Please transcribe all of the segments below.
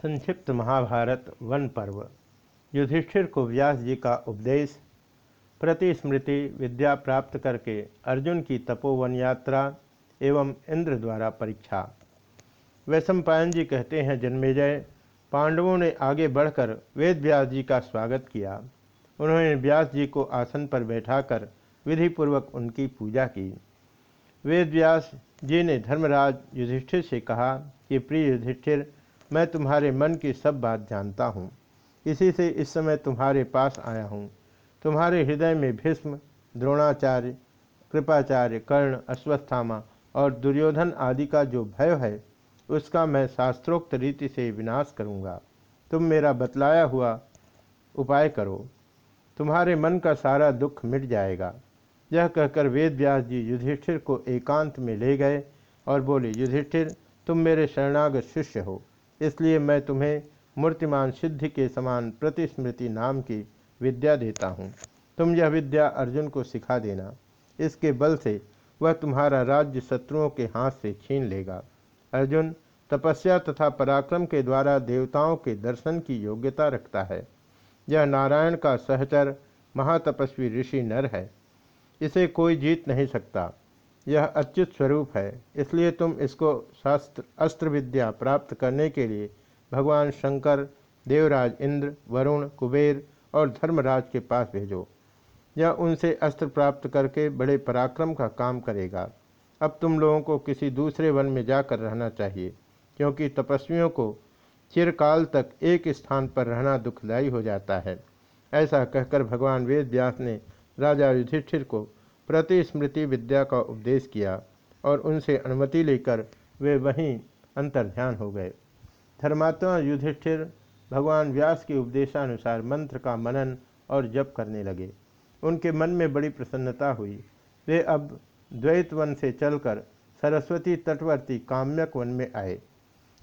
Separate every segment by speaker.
Speaker 1: संक्षिप्त महाभारत वन पर्व। युधिष्ठिर को व्यास जी का उपदेश, प्रतिस्मृति विद्या प्राप्त करके अर्जुन की तपोवन यात्रा एवं इंद्र द्वारा परीक्षा। वैशंपायन जी कहते हैं, जन्मेजय, पांडवों ने आगे बढ़कर वेद व्यास जी का स्वागत किया। उन्होंने व्यास जी को आसन पर बैठाकर विधिपूर्वक उनकी पूजा की। वेद व्यास जी ने धर्मराज युधिष्ठिर से कहा कि, प्रिय युधिष्ठिर मैं तुम्हारे मन की सब बात जानता हूँ। इसी से इस समय तुम्हारे पास आया हूँ। तुम्हारे हृदय में भीष्म, द्रोणाचार्य, कृपाचार्य, कर्ण, अश्वस्थामा और दुर्योधन आदि का जो भय है, उसका मैं शास्त्रोक्त रीति से विनाश करूँगा। तुम मेरा बतलाया हुआ उपाय करो। तुम्हारे मन का सारा दुख मिट जाएगा। यह कहकर वेद व्यास जी युधिष्ठिर को एकांत में ले गए और बोले, युधिष्ठिर, तुम मेरे शरणागत शिष्य हो। इसलिए मैं तुम्हें मूर्तिमान सिद्धि के समान प्रतिस्मृति नाम की विद्या देता हूँ। तुम यह विद्या अर्जुन को सिखा देना। इसके बल से वह तुम्हारा राज्य शत्रुओं के हाथ से छीन लेगा। अर्जुन तपस्या तथा पराक्रम के द्वारा देवताओं के दर्शन की योग्यता रखता है। यह नारायण का सहचर महातपस्वी ऋषि नर है। इसे कोई जीत नहीं सकता। यह अच्युत स्वरूप है। इसलिए तुम इसको शास्त्र अस्त्र विद्या प्राप्त करने के लिए भगवान शंकर, देवराज इंद्र, वरुण, कुबेर और धर्मराज के पास भेजो। यह उनसे अस्त्र प्राप्त करके बड़े पराक्रम का काम करेगा। अब तुम लोगों को किसी दूसरे वन में जाकर रहना चाहिए, क्योंकि तपस्वियों को चिरकाल तक एक स्थान पर रहना दुखदायी हो जाता है। ऐसा कहकर भगवान वेद ने राजा युधिष्ठिर को प्रतिस्मृति विद्या का उपदेश किया और उनसे अनुमति लेकर वे वहीं अंतर्ध्यान हो गए। धर्मात्मा युधिष्ठिर भगवान व्यास के उपदेशानुसार मंत्र का मनन और जप करने लगे। उनके मन में बड़ी प्रसन्नता हुई। वे अब द्वैत वन से चलकर सरस्वती तटवर्ती काम्यक वन में आए।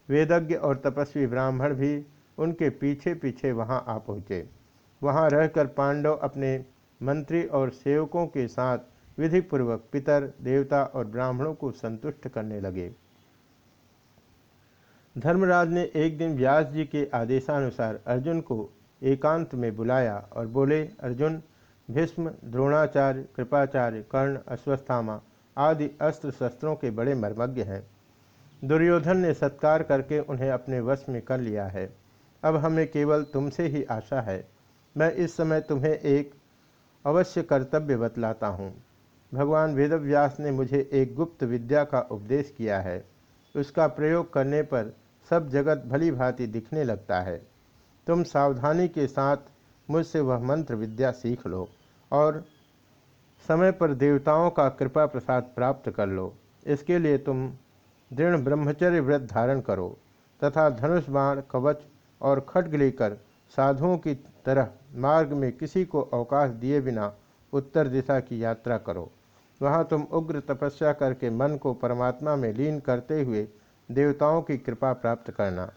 Speaker 1: वेदज्ञ और तपस्वी ब्राह्मण भी उनके पीछे पीछे वहाँ आ पहुँचे। वहाँ रहकर पांडव अपने मंत्री और सेवकों के साथ विधिपूर्वक पितर, देवता और ब्राह्मणों को संतुष्ट करने लगे। धर्मराज ने एक दिन व्यास जी के आदेशानुसार अर्जुन को एकांत में बुलाया और बोले, अर्जुन, भीष्म, द्रोणाचार्य, कृपाचार्य, कर्ण, अश्वस्थामा आदि अस्त्र शस्त्रों के बड़े मर्मज्ञ हैं। दुर्योधन ने सत्कार करके उन्हें अपने वश में कर लिया है। अब हमें केवल तुमसे ही आशा है। मैं इस समय तुम्हें एक अवश्य कर्तव्य बतलाता हूँ। भगवान वेदव्यास ने मुझे एक गुप्त विद्या का उपदेश किया है। उसका प्रयोग करने पर सब जगत भली भांति दिखने लगता है। तुम सावधानी के साथ मुझसे वह मंत्र विद्या सीख लो और समय पर देवताओं का कृपा प्रसाद प्राप्त कर लो। इसके लिए तुम दृढ़ ब्रह्मचर्य व्रत धारण करो तथा धनुष बाण, कवच और खड्ग लेकर साधुओं की तरह मार्ग में किसी को अवकाश दिए बिना उत्तर दिशा की यात्रा करो। वहाँ तुम उग्र तपस्या करके मन को परमात्मा में लीन करते हुए देवताओं की कृपा प्राप्त करना।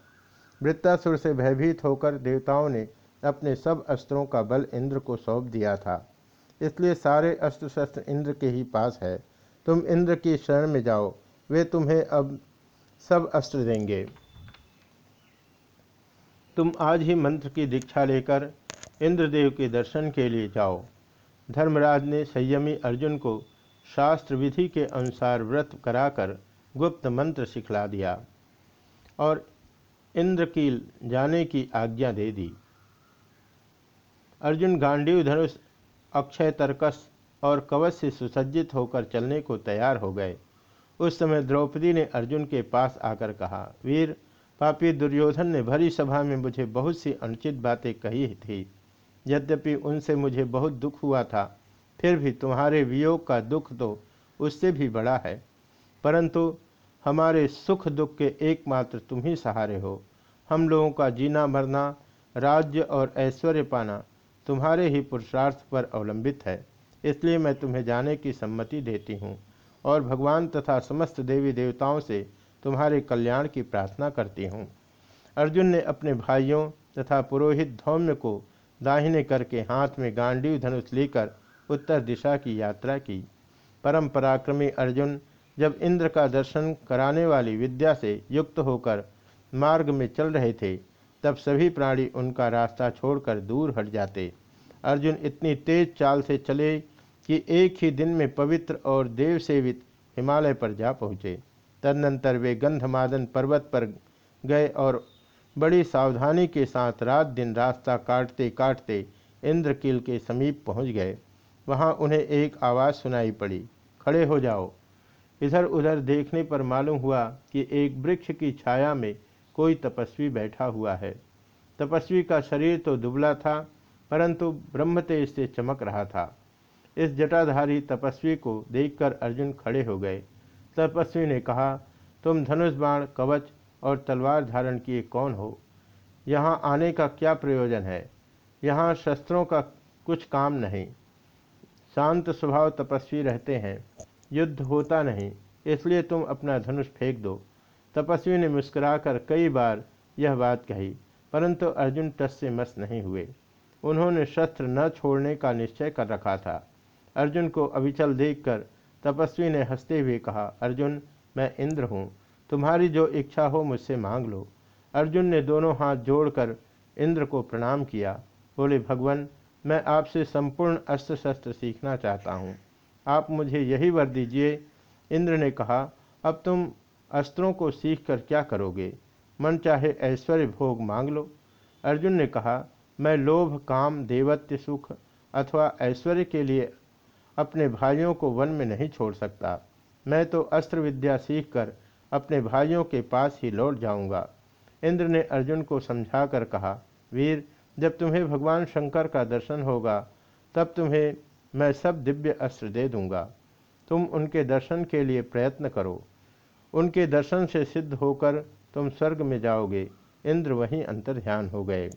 Speaker 1: वृत्तासुर से भयभीत होकर देवताओं ने अपने सब अस्त्रों का बल इंद्र को सौंप दिया था। इसलिए सारे अस्त्र शस्त्र इंद्र के ही पास है। तुम इंद्र की शरण में जाओ, वे तुम्हें अब सब अस्त्र देंगे। तुम आज ही मंत्र की दीक्षा लेकर इंद्रदेव के दर्शन के लिए जाओ। धर्मराज ने संयमी अर्जुन को शास्त्र विधि के अनुसार व्रत कराकर गुप्त मंत्र सिखला दिया और इंद्रकील जाने की आज्ञा दे दी। अर्जुन गांडीव धनुष अक्षय तर्कस और कवच से सुसज्जित होकर चलने को तैयार हो गए। उस समय द्रौपदी ने अर्जुन के पास आकर कहा, वीर, पापी दुर्योधन ने भरी सभा में मुझे बहुत सी अनुचित बातें कही थी। यद्यपि उनसे मुझे बहुत दुख हुआ था फिर भी तुम्हारे वियोग का दुख तो उससे भी बड़ा है। परंतु हमारे सुख दुख के एकमात्र तुम ही सहारे हो। हम लोगों का जीना मरना, राज्य और ऐश्वर्य पाना तुम्हारे ही पुरुषार्थ पर अवलंबित है। इसलिए मैं तुम्हें जाने की सम्मति देती हूँ और भगवान तथा समस्त देवी देवताओं से तुम्हारे कल्याण की प्रार्थना करती हूँ। अर्जुन ने अपने भाइयों तथा पुरोहित धौम्य को दाहिने करके हाथ में गांडीव धनुष लेकर उत्तर दिशा की यात्रा की। परम पराक्रमी अर्जुन जब इंद्र का दर्शन कराने वाली विद्या से युक्त होकर मार्ग में चल रहे थे, तब सभी प्राणी उनका रास्ता छोड़कर दूर हट जाते। अर्जुन इतनी तेज चाल से चले कि एक ही दिन में पवित्र और देव सेवित हिमालय पर जा पहुँचे। तदनंतर वे गंधमादन पर्वत पर गए और बड़ी सावधानी के साथ रात दिन रास्ता काटते काटते इंद्रकील के समीप पहुँच गए। वहाँ उन्हें एक आवाज़ सुनाई पड़ी, खड़े हो जाओ। इधर उधर देखने पर मालूम हुआ कि एक वृक्ष की छाया में कोई तपस्वी बैठा हुआ है। तपस्वी का शरीर तो दुबला था, परंतु ब्रह्म तेज से चमक रहा था। इस जटाधारी तपस्वी को देखकर अर्जुन खड़े हो गए। तपस्वी ने कहा, तुम धनुष बाण, कवच और तलवार धारण किए कौन हो? यहाँ आने का क्या प्रयोजन है? यहाँ शस्त्रों का कुछ काम नहीं। शांत स्वभाव तपस्वी रहते हैं। युद्ध होता नहीं, इसलिए तुम अपना धनुष फेंक दो। तपस्वी ने मुस्कुराकर कई बार यह बात कही, परंतु अर्जुन टस से मस नहीं हुए। उन्होंने शस्त्र न छोड़ने का निश्चय कर रखा था। अर्जुन को अविचल देखकर तपस्वी ने हँसते हुए कहा, अर्जुन, मैं इंद्र हूँ। तुम्हारी जो इच्छा हो मुझसे मांग लो। अर्जुन ने दोनों हाथ जोड़कर इंद्र को प्रणाम किया। बोले, भगवान मैं आपसे संपूर्ण अस्त्र शस्त्र सीखना चाहता हूँ। आप मुझे यही वर दीजिए। इंद्र ने कहा, अब तुम अस्त्रों को सीख कर क्या करोगे? मन चाहे ऐश्वर्य भोग मांग लो। अर्जुन ने कहा, मैं लोभ, काम देवत्य सुख अथवा ऐश्वर्य के लिए अपने भाइयों को वन में नहीं छोड़ सकता। मैं तो अस्त्र विद्या सीखकर अपने भाइयों के पास ही लौट जाऊँगा। इंद्र ने अर्जुन को समझाकर कहा, वीर जब तुम्हें भगवान शंकर का दर्शन होगा, तब तुम्हें मैं सब दिव्य अस्त्र दे दूँगा। तुम उनके दर्शन के लिए प्रयत्न करो। उनके दर्शन से सिद्ध होकर तुम स्वर्ग में जाओगे। इंद्र वहीं अंतर ध्यान हो गए।